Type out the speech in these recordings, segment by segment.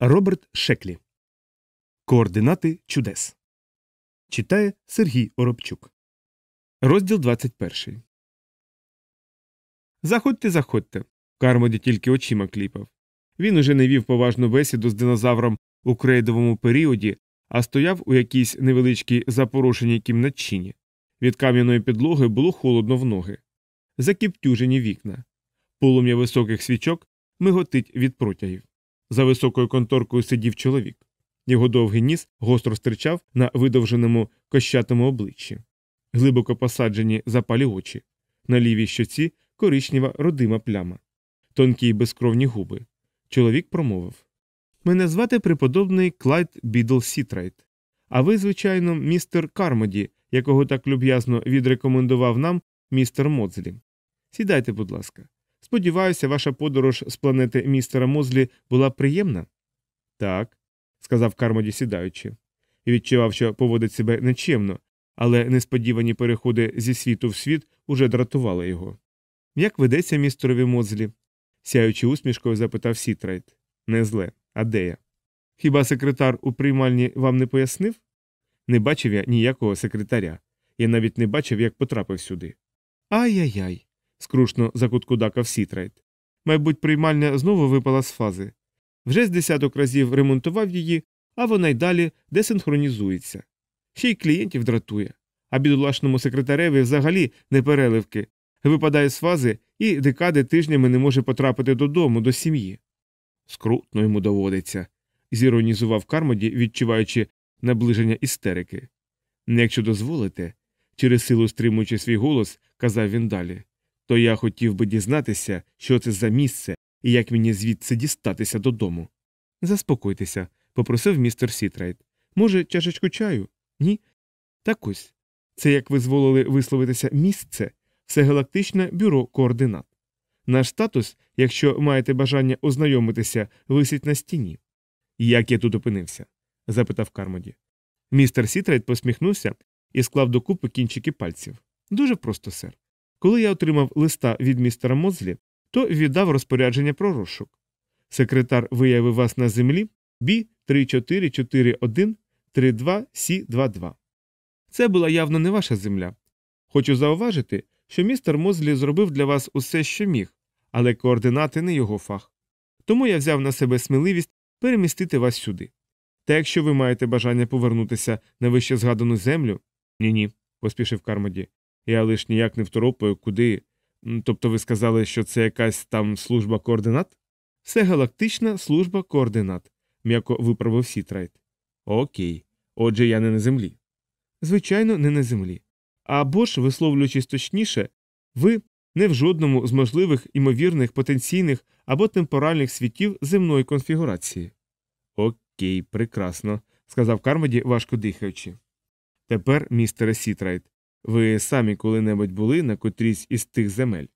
Роберт Шеклі. Координати чудес. Читає Сергій Оробчук. Розділ 21. Заходьте, заходьте. Кармоді тільки очима кліпав. Він уже не вів поважну бесіду з динозавром у крейдовому періоді, а стояв у якійсь невеличкій запорошеній кімнатчині. Від кам'яної підлоги було холодно в ноги. Закіптюжені вікна. Полум'я високих свічок миготить від протягів. За високою конторкою сидів чоловік. Його довгий ніс гостро стирчав на видовженому кощатому обличчі, глибоко посаджені запалі очі, на лівій щоці коричнева родима пляма, тонкі й безкровні губи. Чоловік промовив Мене звати преподобний Клайд Бідл Сітрайт. А ви, звичайно, містер Кармоді, якого так люб'язно відрекомендував нам містер Мозлі. Сідайте, будь ласка. Сподіваюся, ваша подорож з планети містера Мозлі була приємна? Так, сказав Кармоді сідаючи, і відчував, що поводить себе нечемно, але несподівані переходи зі світу в світ уже дратували його. Як ведеться містерові Мозлі? сяючи усмішкою, запитав Сітрайт. Не зле, а де я? Хіба секретар у приймальні вам не пояснив? Не бачив я ніякого секретаря. Я навіть не бачив, як потрапив сюди. Ай-яй-яй скрушно закуткудакав Сітрайт. Мабуть, приймальня знову випала з фази. Вже з десяток разів ремонтував її, а вона й далі десинхронізується. Ще й клієнтів дратує, а бідолашному секретареві взагалі не переливки, випадає з фази і декади тижнями не може потрапити додому, до сім'ї. Скрутно йому доводиться, зіронізував Кармоді, відчуваючи наближення істерики. Якщо дозволите, через силу стримуючи свій голос, казав він далі то я хотів би дізнатися, що це за місце і як мені звідси дістатися додому. Заспокойтеся, попросив містер Сітрайт. Може, чашечку чаю? Ні? Так ось. Це, як ви зволили висловитися місце, всегалактичне бюро координат. Наш статус, якщо маєте бажання ознайомитися, висить на стіні. Як я тут опинився? запитав Кармоді. Містер Сітрайт посміхнувся і склав докупи кінчики пальців. Дуже просто, сер. Коли я отримав листа від містера Мозлі, то віддав розпорядження про розшук. Секретар виявив вас на землі B 3441 32 C 22 Це була явно не ваша земля. Хочу зауважити, що містер Мозлі зробив для вас усе, що міг, але координати не його фах. Тому я взяв на себе сміливість перемістити вас сюди. Та якщо ви маєте бажання повернутися на вищезгадану землю. Ні ні, поспішив Кармоді. Я лиш ніяк не второпаю, куди. Тобто ви сказали, що це якась там служба координат? Всегалактична служба координат, м'яко виправив Сітрайт. Окей. Отже, я не на землі. Звичайно, не на землі. Або ж, висловлюючись точніше, ви не в жодному з можливих імовірних потенційних або темпоральних світів земної конфігурації. Окей, прекрасно, сказав Кармоді, важко дихаючи. Тепер, містере Сітрайт, ви самі коли-небудь були на котрійсь із тих земель?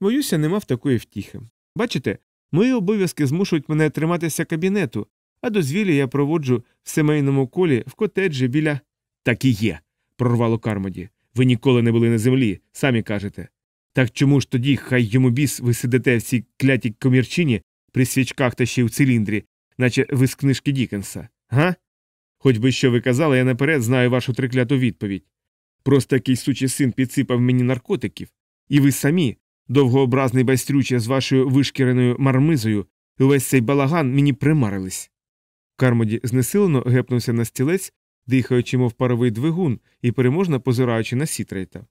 Боюся, не мав такої втіхи. Бачите, мої обов'язки змушують мене триматися кабінету, а дозвілля я проводжу в сімейному колі в котеджі біля. Так і є, прорвало Кармоді. Ви ніколи не були на землі, самі кажете. Так чому ж тоді, хай йому біс, ви сидите в цій клятій комірчині при свічках та ще й у циліндрі, наче ви з книжки Дікенса, га? Хоч би що ви казали, я наперед знаю вашу трикляту відповідь. Просто якийсь сучий син підсипав мені наркотиків, і ви самі, довгообразний байстрюче з вашою вишкіреною мармизою, увесь цей балаган мені примарились. Кармоді знесилено гепнувся на стілець, дихаючи, мов паровий двигун і переможно позираючи на сітрейта.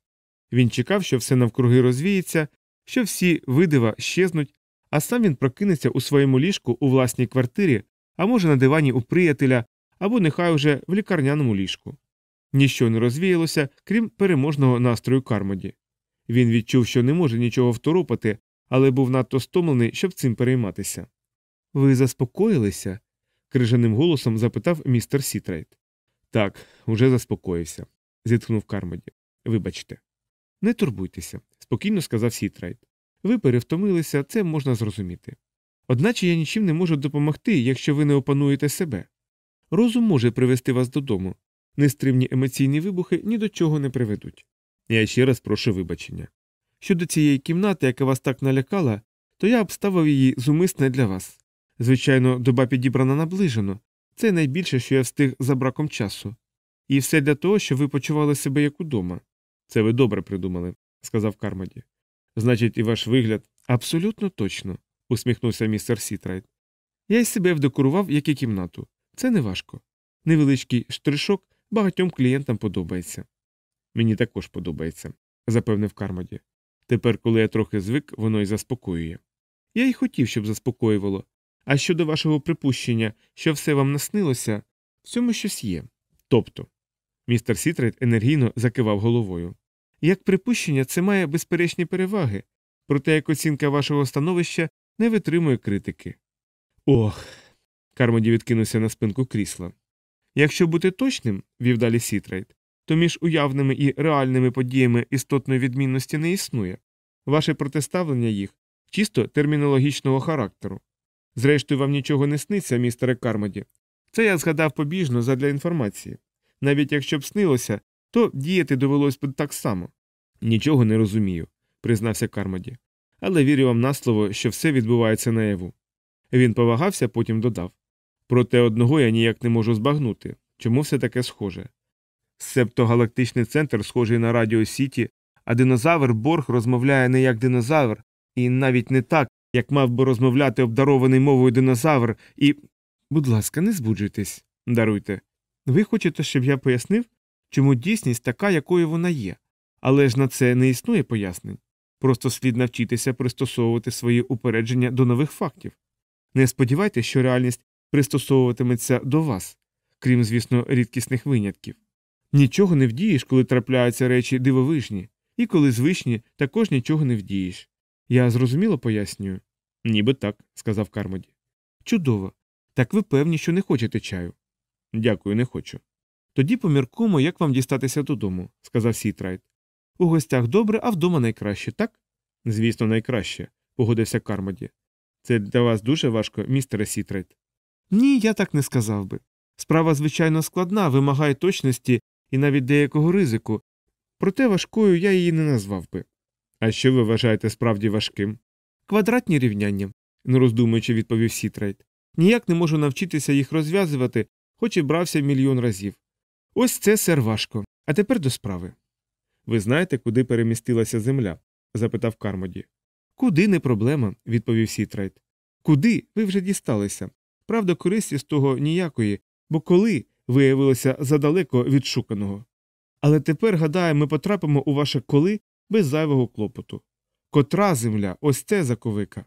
Він чекав, що все навкруги розвіється, що всі видива щезнуть, а сам він прокинеться у своєму ліжку у власній квартирі, а може на дивані у приятеля, або нехай уже в лікарняному ліжку. Ніщо не розвіялося, крім переможного настрою Кармоді. Він відчув, що не може нічого второпати, але був надто стомлений, щоб цим перейматися. Ви заспокоїлися? крижаним голосом запитав містер Сітрайт. Так, уже заспокоївся, зітхнув Кармоді. Вибачте. Не турбуйтеся, спокійно сказав Сітрайт. Ви перевтомилися, це можна зрозуміти. Одначе я нічим не можу допомогти, якщо ви не опануєте себе. Розум може привести вас додому, Нестримні емоційні вибухи ні до чого не приведуть. Я ще раз прошу вибачення. Щодо цієї кімнати, яка вас так налякала, то я обставив її зумисне для вас. Звичайно, доба підібрана наближено. Це найбільше, що я встиг за браком часу. І все для того, щоб ви почували себе як удома. Це ви добре придумали, сказав Кармаді. Значить, і ваш вигляд абсолютно точно, усміхнувся містер Сітрайт. Я й себе вдекорував, як і кімнату. Це не важко. Невеличкий штришок багатьом клієнтам подобається. Мені також подобається, запевнив Кармоді. Тепер, коли я трохи звик, воно й заспокоює. Я й хотів, щоб заспокоювало. А щодо вашого припущення, що все вам наснилося, в цьому щось є. Тобто, містер Сітрайт енергійно закивав головою. Як припущення, це має безперечні переваги, проте як оцінка вашого становища не витримує критики. Ох. Кармоді відкинувся на спинку крісла. Якщо бути точним, вів далі Сітрайт, то між уявними і реальними подіями істотної відмінності не існує. Ваше протиставлення їх чисто термінологічного характеру. Зрештою, вам нічого не сниться, містере Кармоді. Це я згадав побіжно задля інформації. Навіть якщо б снилося, то діяти довелось б так само. Нічого не розумію, признався Кармоді. Але вірю вам на слово, що все відбувається наяву. Він повагався, потім додав. Проте одного я ніяк не можу збагнути. Чому все таке схоже? Септогалактичний центр схожий на Радіо Сіті, а динозавр Борг розмовляє не як динозавр, і навіть не так, як мав би розмовляти обдарований мовою динозавр, і. Будь ласка, не збуджуйтесь, даруйте. Ви хочете, щоб я пояснив, чому дійсність така, якою вона є, але ж на це не існує пояснень. Просто слід навчитися пристосовувати свої упередження до нових фактів. Не сподівайтеся, що реальність пристосовуватиметься до вас, крім, звісно, рідкісних винятків. Нічого не вдієш, коли трапляються речі дивовижні, і коли звичні, також нічого не вдієш. Я зрозуміло пояснюю? Ніби так, сказав Кармоді. Чудово. Так ви певні, що не хочете чаю. Дякую, не хочу. Тоді поміркуємо, як вам дістатися додому, сказав Сітрайт. У гостях добре, а вдома найкраще, так? Звісно, найкраще, погодився Кармоді. Це для вас дуже важко, містере Сітрайт. Ні, я так не сказав би. Справа, звичайно, складна, вимагає точності і навіть деякого ризику, проте важкою я її не назвав би. А що ви вважаєте справді важким? Квадратні рівняння, не роздумуючи, відповів Сітрайт. Ніяк не можу навчитися їх розв'язувати, хоч і брався мільйон разів. Ось це сер важко. А тепер до справи. Ви знаєте, куди перемістилася земля? запитав Кармоді. Куди не проблема, відповів Сітрайт. Куди ви вже дісталися? Правда, користі з того ніякої, бо коли виявилося задалеко від шуканого. Але тепер, гадаю, ми потрапимо у ваше коли без зайвого клопоту. Котра земля, ось це заковика.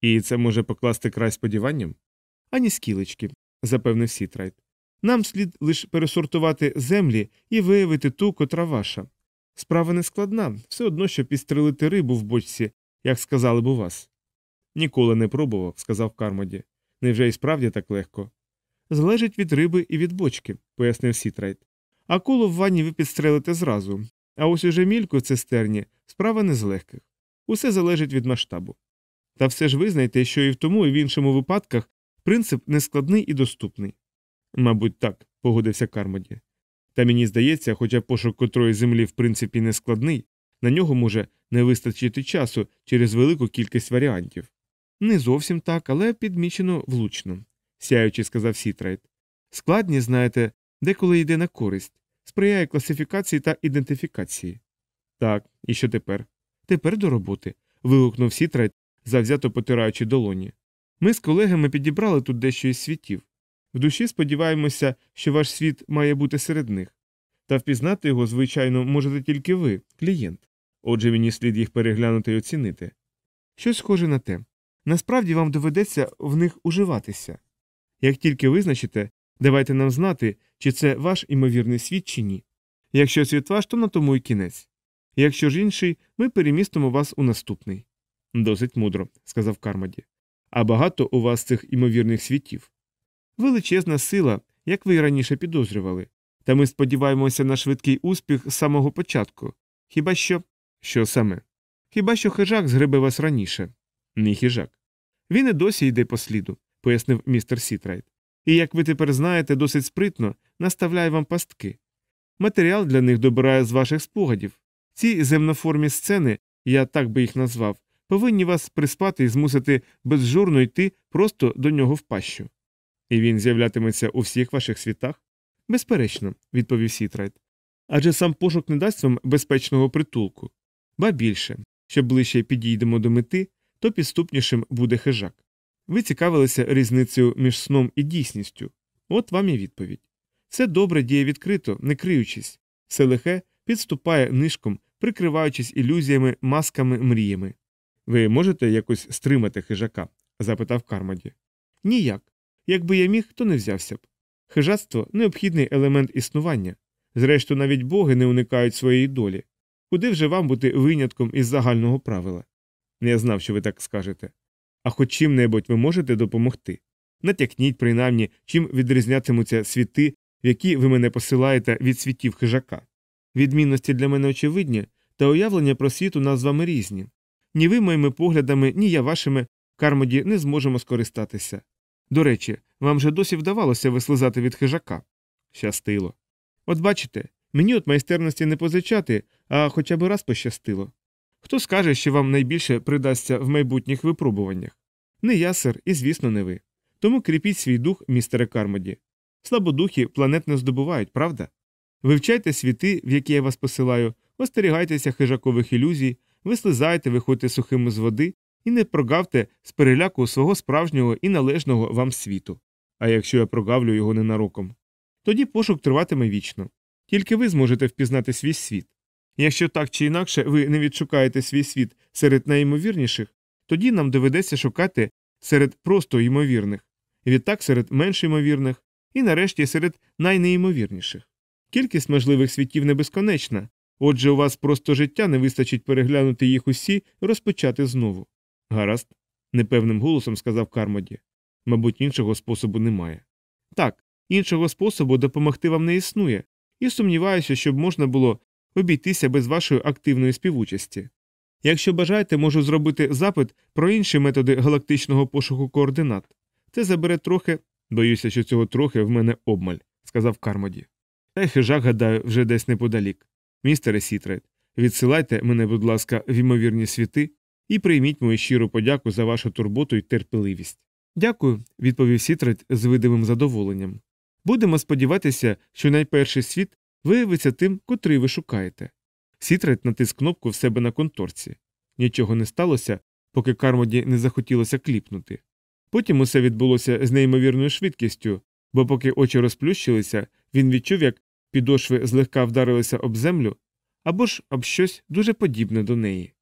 І це може покласти край сподіванням? Ані скілечки, запевнив Сітрайт. Нам слід лише пересортувати землі і виявити ту, котра ваша. Справа не складна, все одно, що підстрелити рибу в бочці, як сказали б у вас. Ніколи не пробував, сказав Кармоді. Невже і справді так легко? Залежить від риби і від бочки, пояснив Сітрайт. А коло в ванні ви підстрелите зразу. А ось уже мільку в цистерні справа не з легких. Усе залежить від масштабу. Та все ж визнайте, що і в тому, і в іншому випадках принцип нескладний і доступний. Мабуть, так, погодився Кармоді. Та мені здається, хоча пошук котрої землі в принципі не складний, на нього може не вистачити часу через велику кількість варіантів. Не зовсім так, але підмічено влучно, сяючи, сказав Сітрайт. Складність, знаєте, деколи йде на користь, сприяє класифікації та ідентифікації. Так, і що тепер? Тепер до роботи. вигукнув Сітрайт, завзято потираючи долоні. Ми з колегами підібрали тут дещо із світів. В душі сподіваємося, що ваш світ має бути серед них. Та впізнати його, звичайно, можете тільки ви, клієнт. Отже, мені слід їх переглянути і оцінити. Щось схоже на те. Насправді вам доведеться в них уживатися. Як тільки визначите, давайте нам знати, чи це ваш імовірний світ, чи ні. Якщо світ ваш, то на тому й кінець. Якщо ж інший, ми перемістимо вас у наступний. Досить мудро, сказав Кармаді. А багато у вас цих імовірних світів. Величезна сила, як ви й раніше підозрювали. Та ми сподіваємося на швидкий успіх з самого початку. Хіба що. Що саме? Хіба що хижак згребе вас раніше? Не хижак. Він і досі йде по сліду, пояснив містер Сітрайт. І, як ви тепер знаєте, досить спритно наставляє вам пастки. Матеріал для них добирає з ваших спогадів. Ці земноформі сцени, я так би їх назвав, повинні вас приспати і змусити безжурно йти просто до нього в пащу. І він з'являтиметься у всіх ваших світах? Безперечно, відповів Сітрайт. Адже сам пошук не дасть вам безпечного притулку. Ба більше, що ближче підійдемо до мети, то підступнішим буде хижак. Ви цікавилися різницею між сном і дійсністю. От вам і відповідь. Все добре діє відкрито, не криючись, все лихе підступає нишком, прикриваючись ілюзіями, масками, мріями. Ви можете якось стримати хижака? запитав Кармоді. Ніяк. Якби я міг, то не взявся б. Хижацтво необхідний елемент існування. Зрештою, навіть боги не уникають своєї долі. Куди вже вам бути винятком із загального правила? Я знав, що ви так скажете. А хоч чим небудь ви можете допомогти. Натякніть, принаймні, чим відрізнятимуться світи, в які ви мене посилаєте від світів хижака. Відмінності для мене очевидні, та уявлення про світ у нас з вами різні. Ні ви моїми поглядами, ні я вашими кармоді не зможемо скористатися. До речі, вам же досі вдавалося вислизати від хижака. Щастило. От бачите, мені от майстерності не позичати, а хоча б раз пощастило. Хто скаже, що вам найбільше придасться в майбутніх випробуваннях? Не я, сер, і звісно, не ви. Тому кріпіть свій дух, містере Кармоді. Слабодухи планет не здобувають, правда? Вивчайте світи, в які я вас посилаю, остерігайтеся хижакових ілюзій, вислизайте, виходьте сухими з води і не прогавте з переляку свого справжнього і належного вам світу. А якщо я прогавлю його ненароком, тоді пошук триватиме вічно. Тільки ви зможете впізнати свій світ. Якщо так чи інакше ви не відшукаєте свій світ серед найімовірніших, тоді нам доведеться шукати серед просто ймовірних, відтак серед менш ймовірних і нарешті серед найнеймовірніших. Кількість можливих світів не безконечна, отже, у вас просто життя не вистачить переглянути їх усі розпочати знову. Гаразд, непевним голосом сказав Кармоді. Мабуть, іншого способу немає. Так, іншого способу допомогти вам не існує, і сумніваюся, щоб можна було обійтися без вашої активної співучасті. Якщо бажаєте, можу зробити запит про інші методи галактичного пошуку координат. Це забере трохи, боюся, що цього трохи в мене обмаль, сказав Кармоді. Та й хижак, гадаю, вже десь неподалік. Містере Сітрайт, відсилайте мене, будь ласка, в ймовірні світи і прийміть мою щиру подяку за вашу турботу і терпеливість. Дякую, відповів Сітрайт з видимим задоволенням. Будемо сподіватися, що найперший світ виявиться тим, котрий ви шукаєте. Сітрайт натис кнопку в себе на конторці. Нічого не сталося, поки Кармоді не захотілося кліпнути. Потім усе відбулося з неймовірною швидкістю, бо поки очі розплющилися, він відчув, як підошви злегка вдарилися об землю або ж об щось дуже подібне до неї.